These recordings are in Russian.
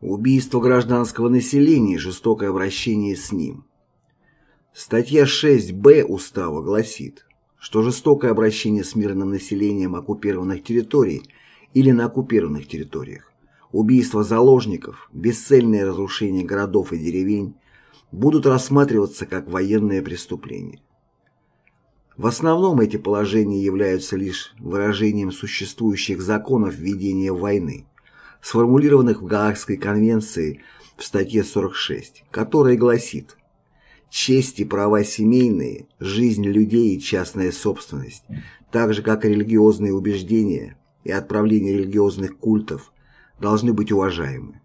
Убийство гражданского населения и жестокое обращение с ним. Статья 6б Устава гласит, что жестокое обращение с мирным населением оккупированных территорий или на оккупированных территориях, убийство заложников, бесцельное разрушение городов и деревень будут рассматриваться как военное преступление. В основном эти положения являются лишь выражением существующих законов ведения войны, сформулированных в Гаагской конвенции в статье 46, которая гласит «Честь и права семейные, жизнь людей и частная собственность, так же как и религиозные убеждения и отправление религиозных культов должны быть уважаемы».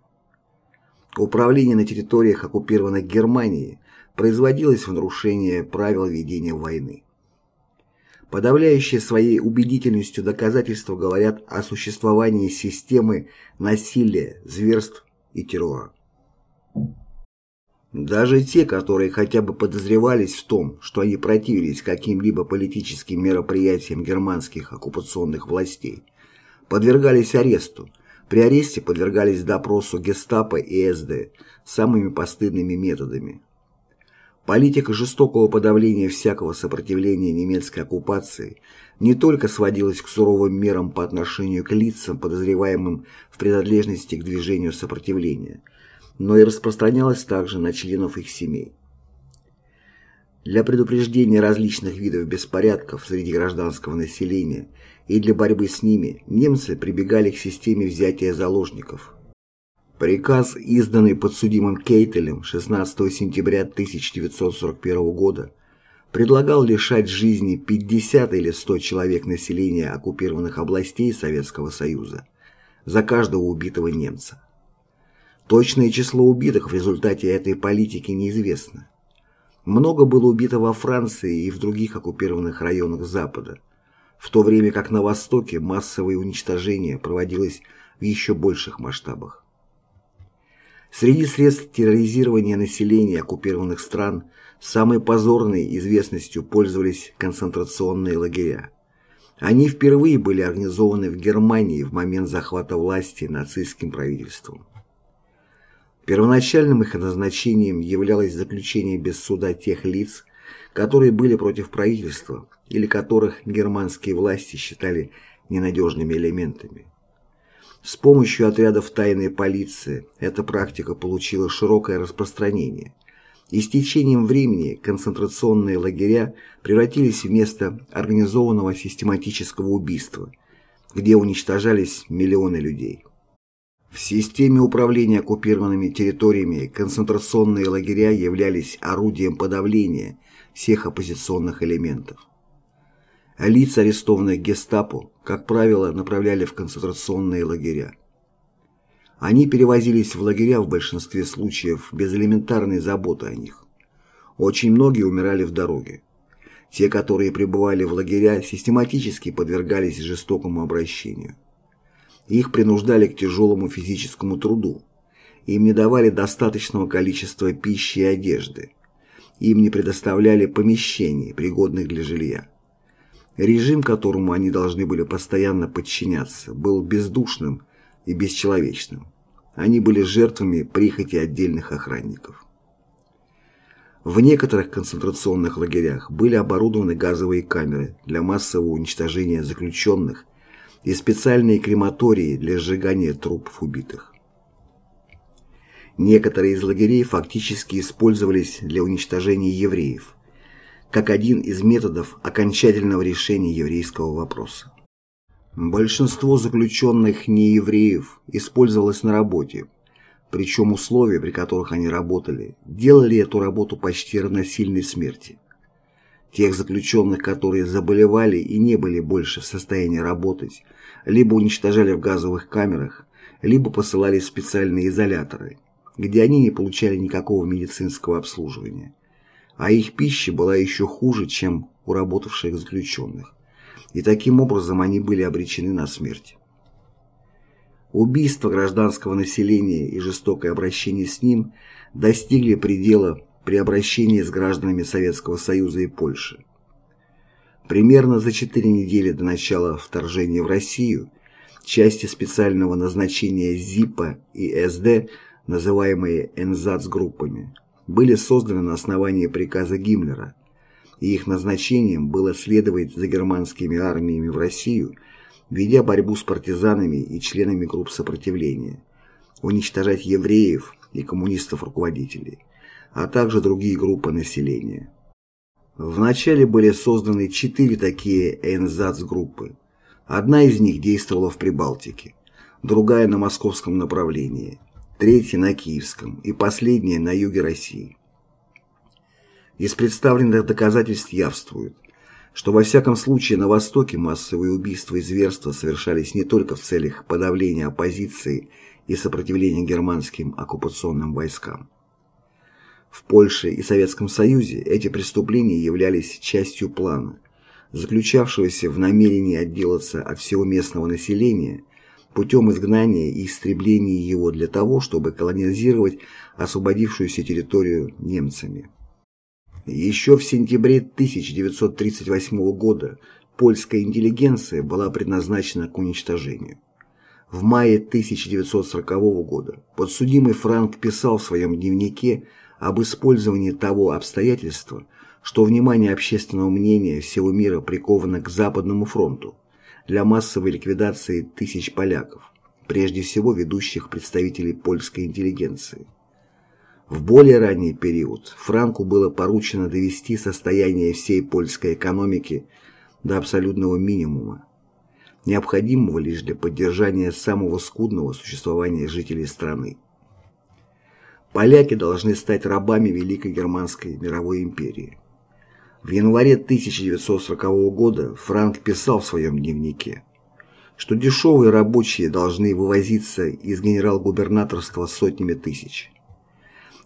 Управление на территориях оккупированных Германией производилось в нарушение правил ведения войны. Подавляющие своей убедительностью доказательства говорят о существовании системы насилия, зверств и террора. Даже те, которые хотя бы подозревались в том, что они противились каким-либо политическим мероприятиям германских оккупационных властей, подвергались аресту, при аресте подвергались допросу гестапо и СД самыми постыдными методами. Политика жестокого подавления всякого сопротивления немецкой оккупации не только сводилась к суровым мерам по отношению к лицам, подозреваемым в принадлежности к движению сопротивления, но и распространялась также на членов их семей. Для предупреждения различных видов беспорядков среди гражданского населения и для борьбы с ними немцы прибегали к системе взятия заложников – Приказ, изданный подсудимым Кейтелем 16 сентября 1941 года, предлагал лишать жизни 50 или 100 человек населения оккупированных областей Советского Союза за каждого убитого немца. Точное число убитых в результате этой политики неизвестно. Много было убито во Франции и в других оккупированных районах Запада, в то время как на Востоке массовое уничтожение проводилось в еще больших масштабах. Среди средств терроризирования населения оккупированных стран самой позорной известностью пользовались концентрационные лагеря. Они впервые были организованы в Германии в момент захвата власти нацистским правительством. Первоначальным их назначением являлось заключение без суда тех лиц, которые были против правительства или которых германские власти считали ненадежными элементами. С помощью отрядов тайной полиции эта практика получила широкое распространение. И с течением времени концентрационные лагеря превратились в место организованного систематического убийства, где уничтожались миллионы людей. В системе управления оккупированными территориями концентрационные лагеря являлись орудием подавления всех оппозиционных элементов. Лиц, арестованных гестапо, как правило, направляли в концентрационные лагеря. Они перевозились в лагеря в большинстве случаев без элементарной заботы о них. Очень многие умирали в дороге. Те, которые пребывали в лагеря, систематически подвергались жестокому обращению. Их принуждали к тяжелому физическому труду. Им не давали достаточного количества пищи и одежды. Им не предоставляли помещений, пригодных для жилья. Режим, которому они должны были постоянно подчиняться, был бездушным и бесчеловечным. Они были жертвами прихоти отдельных охранников. В некоторых концентрационных лагерях были оборудованы газовые камеры для массового уничтожения заключенных и специальные крематории для сжигания трупов убитых. Некоторые из лагерей фактически использовались для уничтожения евреев – как один из методов окончательного решения еврейского вопроса. Большинство заключенных неевреев использовалось на работе, причем условия, при которых они работали, делали эту работу почти равносильной смерти. Тех заключенных, которые заболевали и не были больше в состоянии работать, либо уничтожали в газовых камерах, либо посылали в специальные изоляторы, где они не получали никакого медицинского обслуживания а их пища была еще хуже, чем у работавших заключенных, и таким образом они были обречены на смерть. Убийство гражданского населения и жестокое обращение с ним достигли предела при обращении с гражданами Советского Союза и Польши. Примерно за четыре недели до начала вторжения в Россию части специального назначения ЗИПа и СД, называемые НЗАЦ-группами, были созданы на основании приказа Гиммлера, и их назначением было следовать за германскими армиями в Россию, ведя борьбу с партизанами и членами групп сопротивления, уничтожать евреев и коммунистов-руководителей, а также другие группы населения. Вначале были созданы четыре такие ЭНЗАЦ-группы. Одна из них действовала в Прибалтике, другая на московском направлении, третья на Киевском и последняя на юге России. Из представленных доказательств явствует, что во всяком случае на Востоке массовые убийства и зверства совершались не только в целях подавления оппозиции и сопротивления германским оккупационным войскам. В Польше и Советском Союзе эти преступления являлись частью плана, заключавшегося в намерении отделаться от всего местного населения путем изгнания и истребления его для того, чтобы колонизировать освободившуюся территорию немцами. Еще в сентябре 1938 года польская интеллигенция была предназначена к уничтожению. В мае 1940 года подсудимый Франк писал в своем дневнике об использовании того обстоятельства, что внимание общественного мнения всего мира приковано к Западному фронту для массовой ликвидации тысяч поляков, прежде всего ведущих представителей польской интеллигенции. В более ранний период Франку было поручено довести состояние всей польской экономики до абсолютного минимума, необходимого лишь для поддержания самого скудного существования жителей страны. Поляки должны стать рабами Великой Германской мировой империи. В январе 1940 года Франк писал в своем дневнике, что дешевые рабочие должны вывозиться из генерал-губернаторства сотнями тысяч.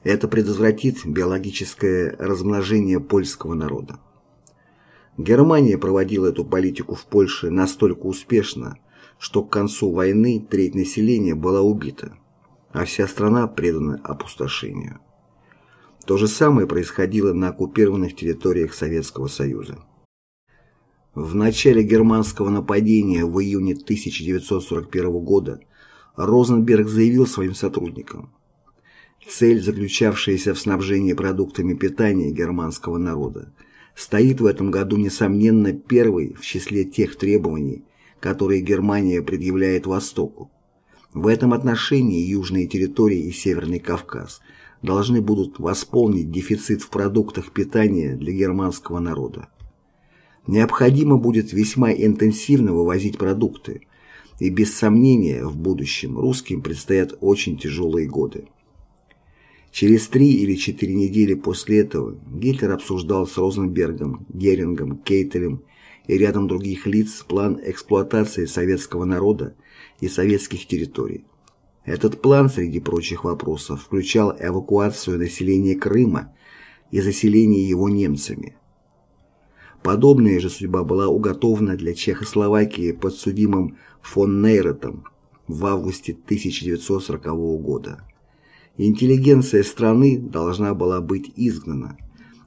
Это предотвратит биологическое размножение польского народа. Германия проводила эту политику в Польше настолько успешно, что к концу войны треть населения была убита а вся страна предана опустошению. То же самое происходило на оккупированных территориях Советского Союза. В начале германского нападения в июне 1941 года Розенберг заявил своим сотрудникам, цель, заключавшаяся в снабжении продуктами питания германского народа, стоит в этом году, несомненно, первой в числе тех требований, которые Германия предъявляет Востоку, в этом отношении южные территории и Северный Кавказ должны будут восполнить дефицит в продуктах питания для германского народа. Необходимо будет весьма интенсивно вывозить продукты, и без сомнения в будущем русским предстоят очень тяжелые годы. Через три или четыре недели после этого Гитлер обсуждал с Розенбергом, Герингом, Кейтелем и рядом других лиц план эксплуатации советского народа и советских территорий. Этот план, среди прочих вопросов, включал эвакуацию населения Крыма и заселение его немцами. Подобная же судьба была уготована для Чехословакии подсудимым фон Нейротом в августе 1940 года. Интеллигенция страны должна была быть изгнана.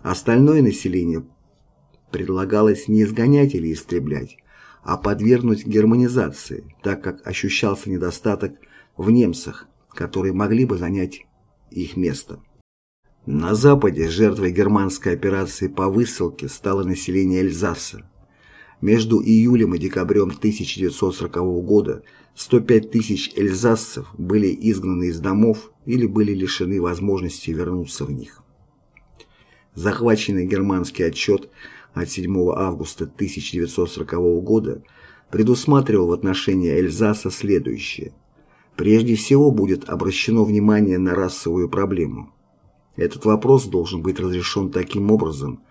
Остальное население предлагалось не изгонять или истреблять, а подвергнуть германизации, так как ощущался недостаток в немцах, которые могли бы занять их место. На Западе жертвой германской операции по высылке стало население Эльзаса. Между июлем и декабрем 1940 года 105 тысяч эльзасцев были изгнаны из домов или были лишены возможности вернуться в них. Захваченный германский отчет от 7 августа 1940 года предусматривал в отношении Эльзаса следующее. Прежде всего будет обращено внимание на расовую проблему. Этот вопрос должен быть разрешен таким образом,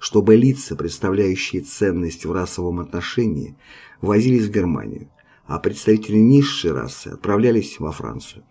чтобы лица, представляющие ценность в расовом отношении, возились в Германию, а представители низшей расы отправлялись во Францию.